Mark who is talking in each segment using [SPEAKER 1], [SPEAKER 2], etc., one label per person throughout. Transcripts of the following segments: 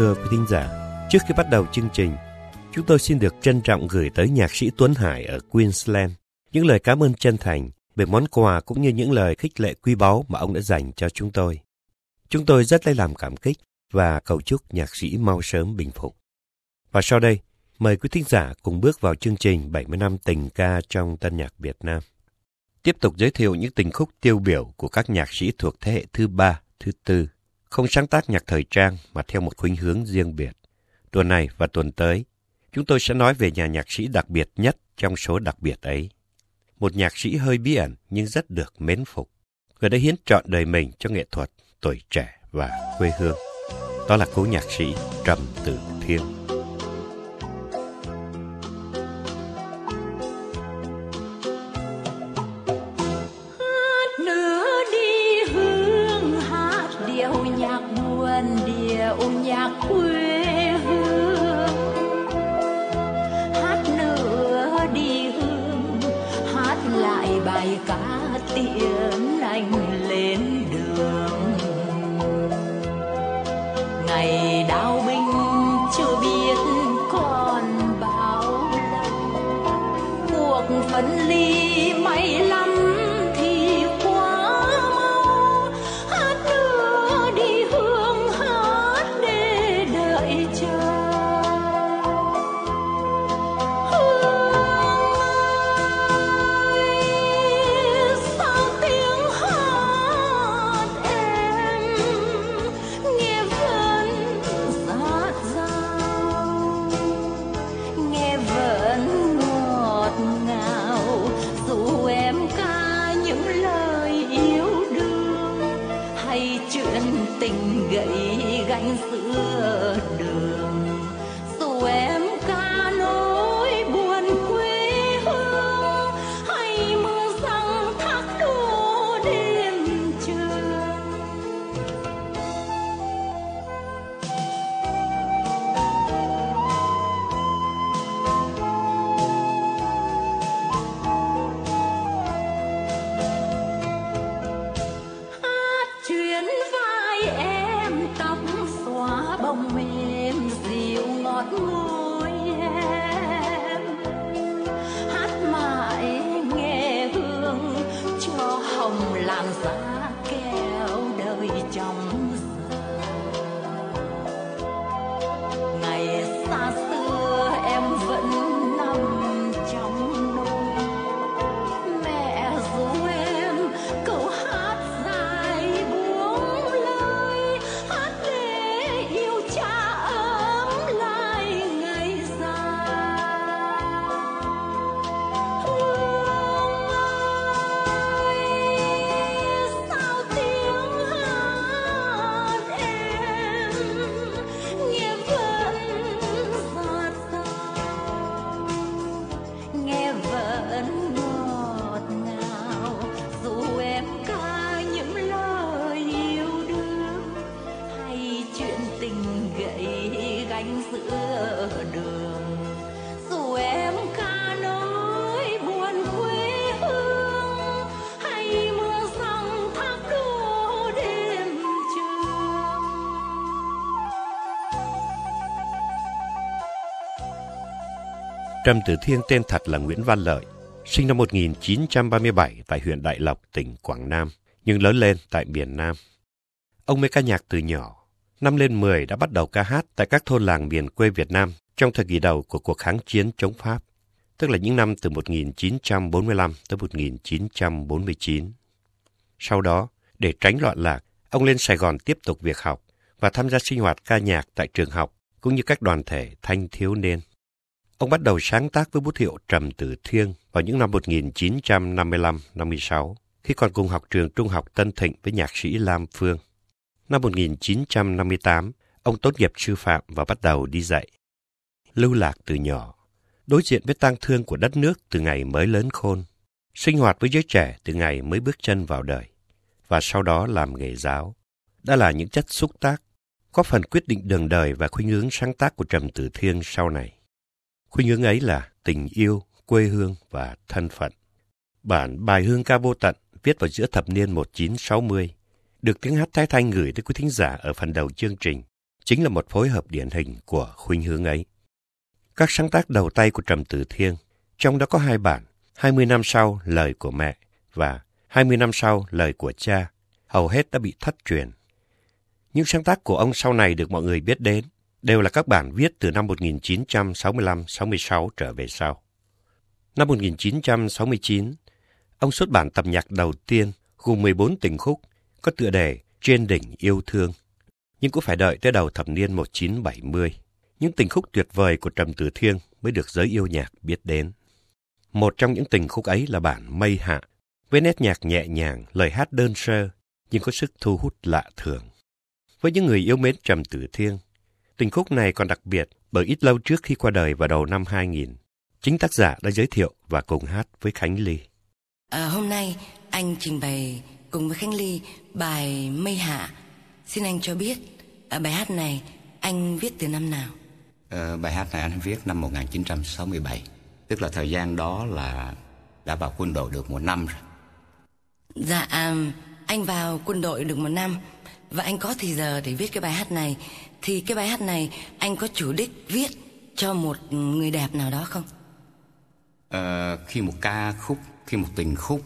[SPEAKER 1] Thưa quý thính giả, trước khi bắt đầu chương trình, chúng tôi xin được trân trọng gửi tới nhạc sĩ Tuấn Hải ở Queensland những lời cảm ơn chân thành về món quà cũng như những lời khích lệ quý báu mà ông đã dành cho chúng tôi. Chúng tôi rất lấy làm cảm kích và cầu chúc nhạc sĩ mau sớm bình phục. Và sau đây, mời quý thính giả cùng bước vào chương trình 70 năm tình ca trong tân nhạc Việt Nam. Tiếp tục giới thiệu những tình khúc tiêu biểu của các nhạc sĩ thuộc thế hệ thứ ba, thứ tư, không sáng tác nhạc thời trang mà theo một khuynh hướng riêng biệt. Tuần này và tuần tới, chúng tôi sẽ nói về nhà nhạc sĩ đặc biệt nhất trong số đặc biệt ấy. Một nhạc sĩ hơi bí ẩn nhưng rất được mến phục. Người đã hiến trọn đời mình cho nghệ thuật, tuổi trẻ và quê hương. Đó là cố nhạc sĩ Trầm Tử Thiên. love. tình gậy gánh xưa. Trầm Tử Thiên tên thật là Nguyễn Văn Lợi, sinh năm 1937 tại huyện Đại Lộc, tỉnh Quảng Nam, nhưng lớn lên tại miền Nam. Ông mê ca nhạc từ nhỏ, năm lên 10 đã bắt đầu ca hát tại các thôn làng miền quê Việt Nam trong thời kỳ đầu của cuộc kháng chiến chống Pháp, tức là những năm từ 1945 tới 1949. Sau đó, để tránh loạn lạc, ông lên Sài Gòn tiếp tục việc học và tham gia sinh hoạt ca nhạc tại trường học cũng như các đoàn thể thanh thiếu niên. Ông bắt đầu sáng tác với bút hiệu Trầm Tử Thiên vào những năm 1955-56, khi còn cùng học trường Trung học Tân Thịnh với nhạc sĩ Lam Phương. Năm 1958, ông tốt nghiệp sư phạm và bắt đầu đi dạy. Lưu lạc từ nhỏ, đối diện với tang thương của đất nước từ ngày mới lớn khôn, sinh hoạt với giới trẻ từ ngày mới bước chân vào đời, và sau đó làm nghề giáo, đã là những chất xúc tác, có phần quyết định đường đời và khuynh hướng sáng tác của Trầm Tử Thiên sau này. Khuynh hướng ấy là tình yêu, quê hương và thân phận. Bản bài hương ca vô tận viết vào giữa thập niên 1960 được tiếng hát thái thanh gửi tới quý thính giả ở phần đầu chương trình
[SPEAKER 2] chính là một phối hợp điển hình của khuynh hướng ấy. Các sáng tác đầu tay của Trầm Tử Thiên, trong đó có hai bản, 20 năm sau lời của mẹ và 20 năm sau lời của cha, hầu hết đã bị thất truyền. Những sáng tác của ông sau này được mọi người biết đến đều là các bản viết từ năm 1965-66 trở về sau. Năm 1969, ông xuất bản tập nhạc đầu tiên gồm 14 tình khúc có tựa đề Trên đỉnh yêu thương. Nhưng cũng phải đợi tới đầu thập niên 1970, những tình khúc tuyệt vời của Trầm Tử Thiên mới được giới yêu nhạc biết đến. Một trong những tình khúc ấy là bản Mây Hạ, với nét nhạc nhẹ nhàng, lời hát đơn sơ, nhưng có sức thu hút lạ thường. Với những người yêu mến Trầm Tử Thiên, tình khúc này còn đặc biệt bởi ít lâu trước khi qua đời vào đầu năm 2000, chính tác giả đã giới thiệu và cùng hát với Khánh Ly.
[SPEAKER 3] À, hôm nay anh trình bày cùng với Khánh Ly bài Mây Hạ. Xin anh cho biết à, bài hát này anh viết từ năm nào?
[SPEAKER 4] À, bài hát này anh viết năm 1967, tức là thời gian đó là đã vào quân đội được một năm rồi.
[SPEAKER 3] Dạ, à, anh vào quân đội được một năm và anh có thì giờ để viết cái bài hát này thì cái bài hát này anh có chủ đích viết cho một người đẹp nào đó không?
[SPEAKER 4] À, khi một ca khúc, khi một tình khúc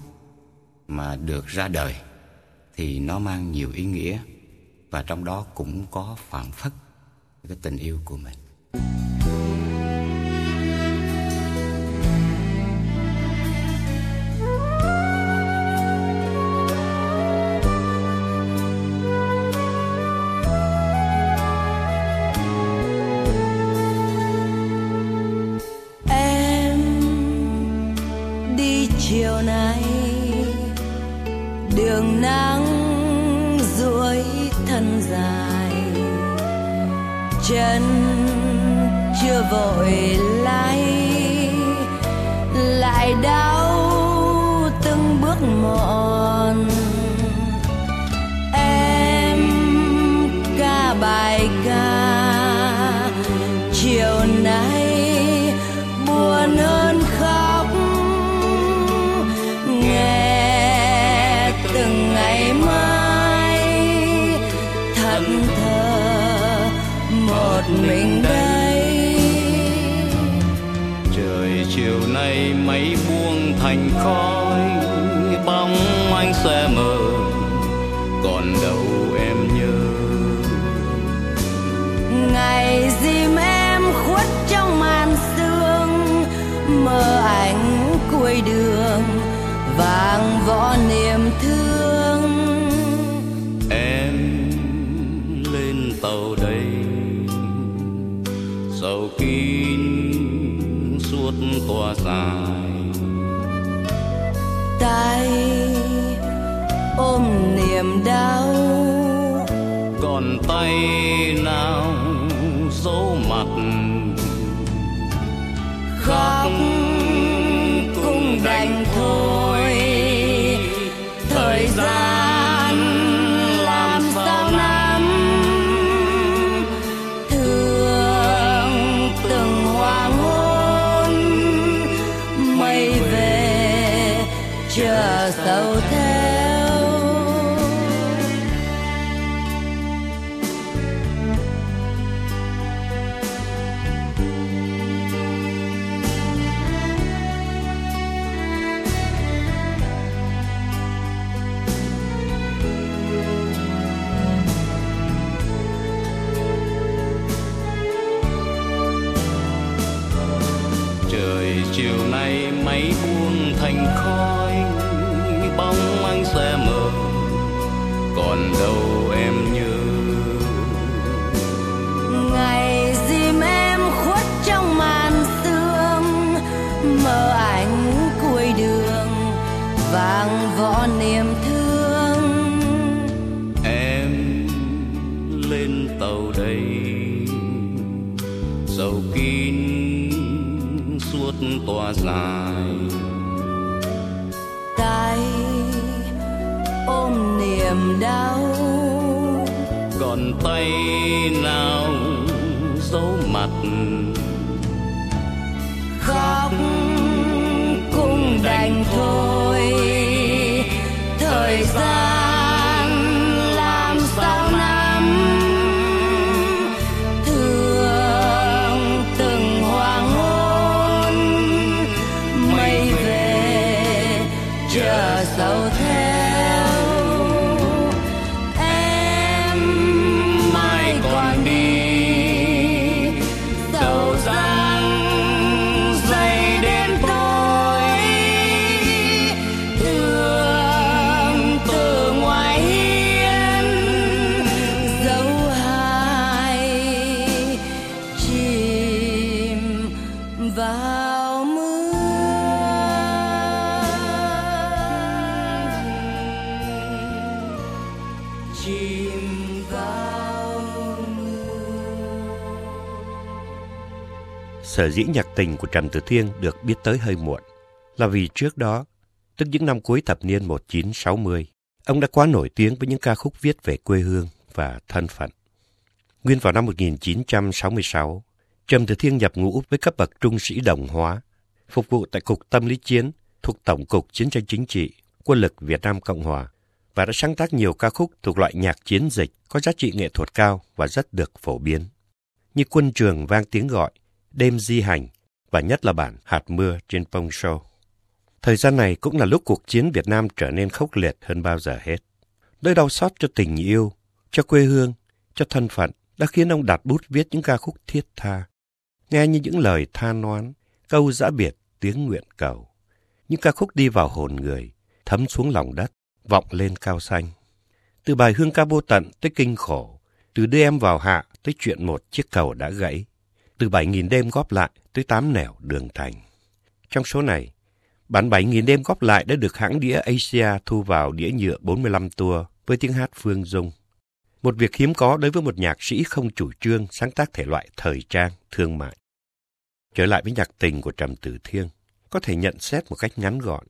[SPEAKER 4] mà được ra đời thì nó mang nhiều ý nghĩa và trong đó cũng có phản phất cái tình yêu của mình.
[SPEAKER 3] Chân chưa vội lay lại đau từng bước
[SPEAKER 4] mỏi. Còn đâu còn tay nào
[SPEAKER 3] chìm vào
[SPEAKER 2] Sở dĩ nhạc tình của Trần Tử Thiên được biết tới hơi muộn là vì trước đó, tức những năm cuối thập niên 1960, ông đã quá nổi tiếng với những ca khúc viết về quê hương và thân phận. Nguyên vào năm 1966, Trầm Tử Thiên nhập ngũ với cấp bậc trung sĩ đồng hóa, phục vụ tại Cục Tâm lý Chiến thuộc Tổng cục Chiến tranh Chính trị, Quân lực Việt Nam Cộng Hòa và đã sáng tác nhiều ca khúc thuộc loại nhạc chiến dịch có giá trị nghệ thuật cao và rất được phổ biến. Như Quân trường vang tiếng gọi, Đêm di hành và nhất là bản Hạt mưa trên Pông Show. Thời gian này cũng là lúc cuộc chiến Việt Nam trở nên khốc liệt hơn bao giờ hết. Nỗi đau xót cho tình yêu, cho quê hương, cho thân phận đã khiến ông đặt bút viết những ca khúc thiết tha. Nghe như những lời tha oán, câu giã biệt, tiếng nguyện cầu. Những ca khúc đi vào hồn người, thấm xuống lòng đất, vọng lên cao xanh. Từ bài hương ca vô tận tới kinh khổ, từ đưa em vào hạ tới chuyện một chiếc cầu đã gãy, từ bảy nghìn đêm góp lại tới tám nẻo đường thành. Trong số này, bản bảy nghìn đêm góp lại đã được hãng đĩa Asia thu vào đĩa nhựa 45 tour với tiếng hát Phương Dung. Một việc hiếm có đối với một nhạc sĩ không chủ trương sáng tác thể loại thời trang, thương mại. Trở lại với nhạc tình của Trầm Tử Thiên, có thể nhận xét một cách ngắn gọn.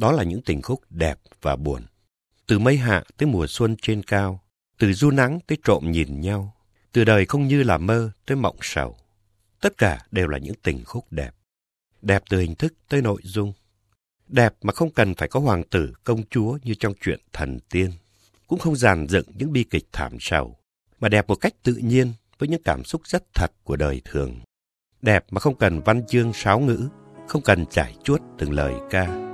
[SPEAKER 2] Đó là những tình khúc đẹp và buồn. Từ mây hạ tới mùa xuân trên cao, từ du nắng tới trộm nhìn nhau, từ đời không như là mơ tới mộng sầu. Tất cả đều là những tình khúc đẹp. Đẹp từ hình thức tới nội dung. Đẹp mà không cần phải có hoàng tử, công chúa như trong chuyện thần tiên. Cũng không giàn dựng những bi kịch thảm sầu, mà đẹp một cách tự nhiên với những cảm xúc rất thật của đời thường. Đẹp mà không cần văn chương sáo ngữ, không cần trải chuốt từng lời ca.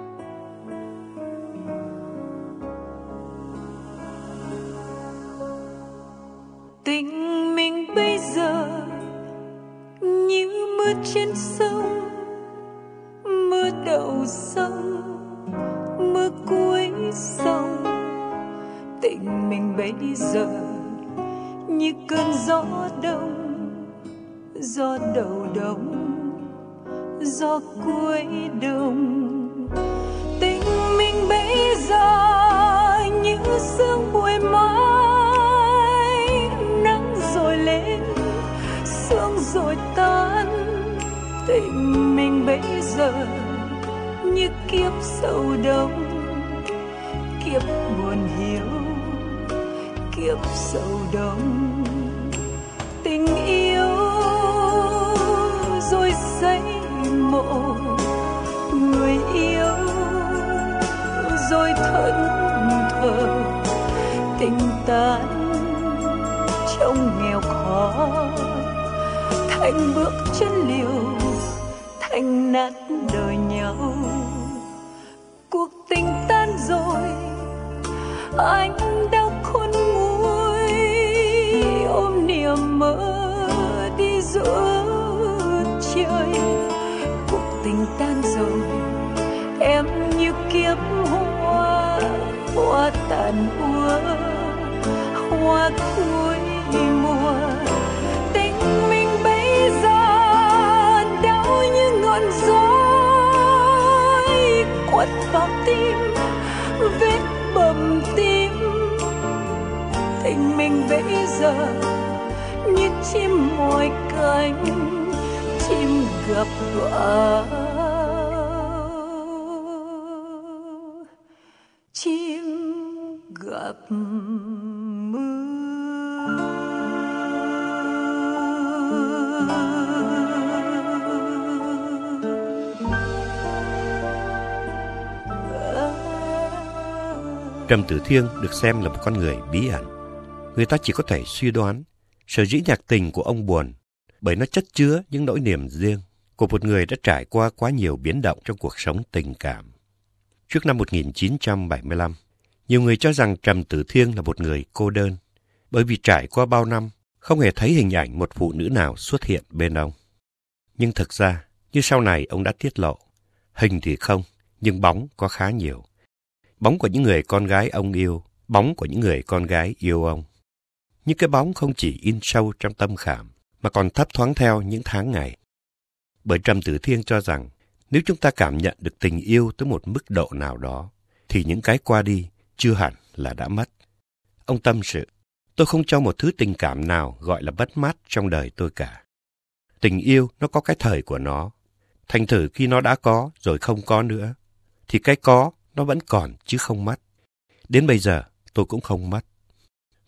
[SPEAKER 5] Tình mình bây giờ như mưa trên sông, mưa đầu sông, mưa cuối sông. Tình mình bây giờ như cơn gió đông, gió đầu đông, gió cuối đông. Tình mình bây giờ như sương tình mình bây giờ như kiếp sâu đông. Kiếp buồn hiu, kiếp sâu đông. Tình yêu rồi xây mộ, người yêu rồi thẫn thờ. Tình tan trong nghèo khó, thành bước chân liều anh nát đời nhau. Cuộc tình tan rồi, anh đau khôn nguôi. Ôm niềm mơ đi giữa trời. Cuộc tình tan rồi, em như kiếp hoa hoa tàn úa hoa cuối vào tim, vết bầm tim tình mình bây giờ, như chim mồi cánh chim gặp vợ chim gặp
[SPEAKER 2] Trầm Tử Thiêng được xem là một con người bí ẩn. Người ta chỉ có thể suy đoán sở dĩ nhạc tình của ông buồn bởi nó chất chứa những nỗi niềm riêng của một người đã trải qua quá nhiều biến động trong cuộc sống tình cảm. Trước năm 1975, nhiều người cho rằng Trầm Tử Thiêng là một người cô đơn bởi vì trải qua bao năm không hề thấy hình ảnh một phụ nữ nào xuất hiện bên ông. Nhưng thực ra, như sau này ông đã tiết lộ, hình thì không, nhưng bóng có khá nhiều bóng của những người con gái ông yêu, bóng của những người con gái yêu ông. những cái bóng không chỉ in sâu trong tâm khảm, mà còn thấp thoáng theo những tháng ngày. Bởi Trầm Tử Thiên cho rằng, nếu chúng ta cảm nhận được tình yêu tới một mức độ nào đó, thì những cái qua đi chưa hẳn là đã mất. Ông tâm sự, tôi không cho một thứ tình cảm nào gọi là bất mát trong đời tôi cả. Tình yêu nó có cái thời của nó. Thành thử khi nó đã có rồi không có nữa, thì cái có nó vẫn còn chứ không mất. Đến bây giờ tôi cũng không mất.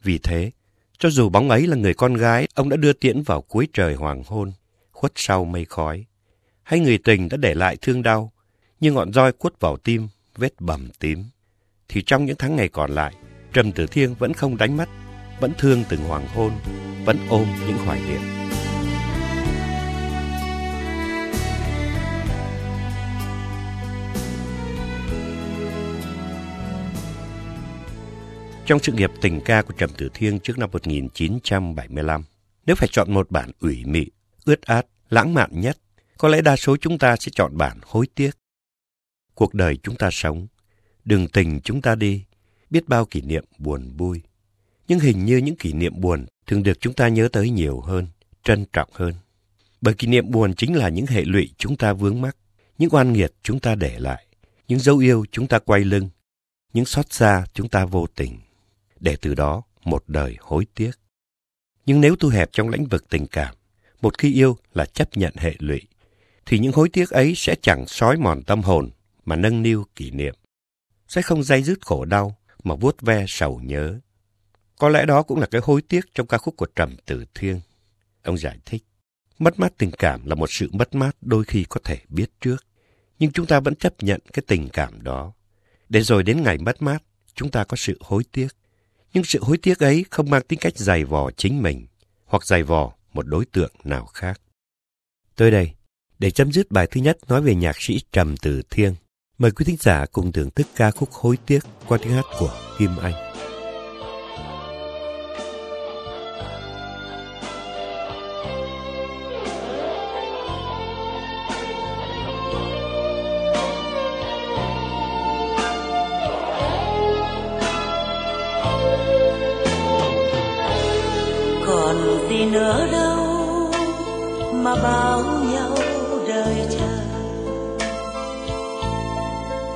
[SPEAKER 2] Vì thế, cho dù bóng ấy là người con gái ông đã đưa tiễn vào cuối trời hoàng hôn, khuất sau mây khói, hay người tình đã để lại thương đau, như ngọn roi quất vào tim, vết bầm tím, thì trong những tháng ngày còn lại, Trầm Tử Thiên vẫn không đánh mất, vẫn thương từng hoàng hôn, vẫn ôm những hoài niệm. Trong sự nghiệp tình ca của Trầm Tử thiêng trước năm 1975, nếu phải chọn một bản ủy mị, ướt át, lãng mạn nhất, có lẽ đa số chúng ta sẽ chọn bản hối tiếc. Cuộc đời chúng ta sống, đường tình chúng ta đi, biết bao kỷ niệm buồn vui. Nhưng hình như những kỷ niệm buồn thường được chúng ta nhớ tới nhiều hơn, trân trọng hơn. Bởi kỷ niệm buồn chính là những hệ lụy chúng ta vướng mắc, những oan nghiệt chúng ta để lại, những dấu yêu chúng ta quay lưng, những xót xa chúng ta vô tình để từ đó một đời hối tiếc. Nhưng nếu thu hẹp trong lĩnh vực tình cảm, một khi yêu là chấp nhận hệ lụy, thì những hối tiếc ấy sẽ chẳng sói mòn tâm hồn mà nâng niu kỷ niệm. Sẽ không dây dứt khổ đau mà vuốt ve sầu nhớ. Có lẽ đó cũng là cái hối tiếc trong ca khúc của Trầm Tử Thiên. Ông giải thích, mất mát tình cảm là một sự mất mát đôi khi có thể biết trước, nhưng chúng ta vẫn chấp nhận cái tình cảm đó. Để rồi đến ngày mất mát, chúng ta có sự hối tiếc. Nhưng sự hối tiếc ấy không mang tính cách giày vò chính mình hoặc giày vò một đối tượng nào khác. Tới đây, để chấm dứt bài thứ nhất nói về nhạc sĩ Trầm từ Thiên, mời quý thính giả cùng thưởng thức ca khúc Hối Tiếc qua tiếng hát của Kim Anh.
[SPEAKER 6] Nữa đâu mà bao nhau đời chờ.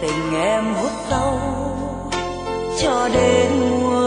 [SPEAKER 6] Tình em hút sâu cho đến mùa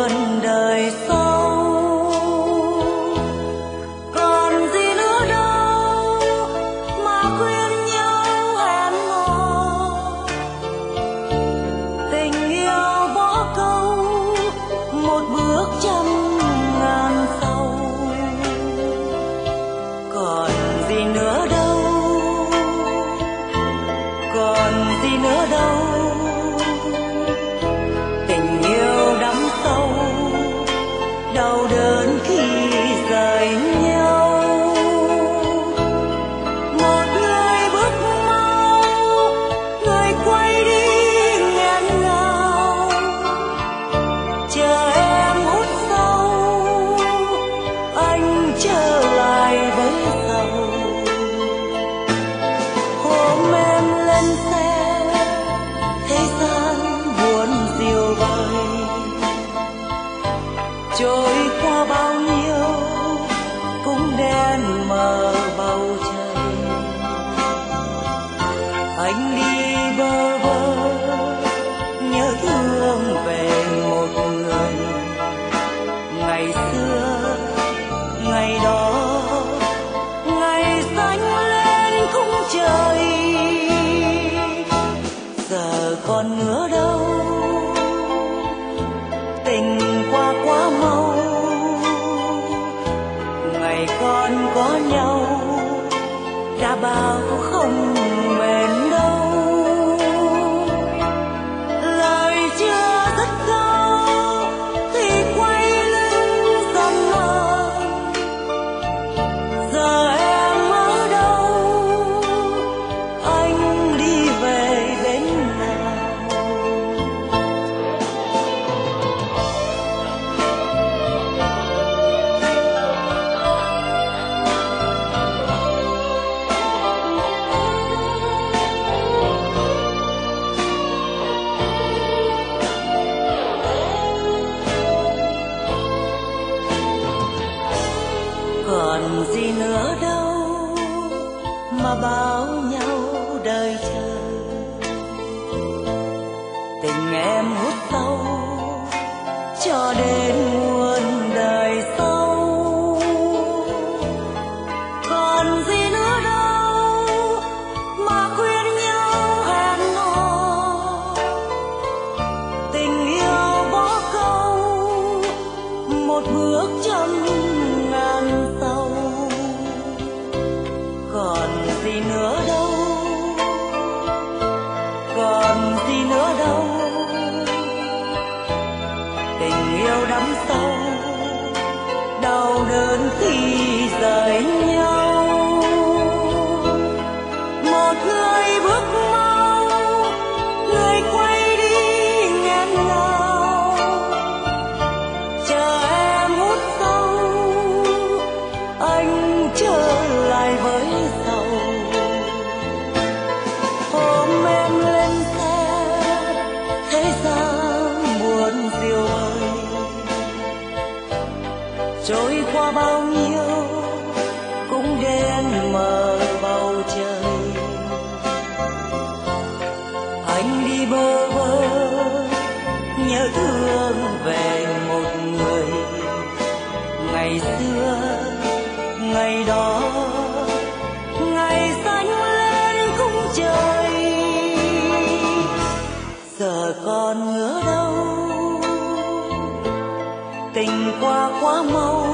[SPEAKER 6] tình qua quá mau.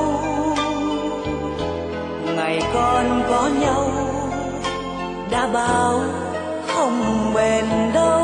[SPEAKER 6] Ngày còn có nhau đã bao không bền đâu.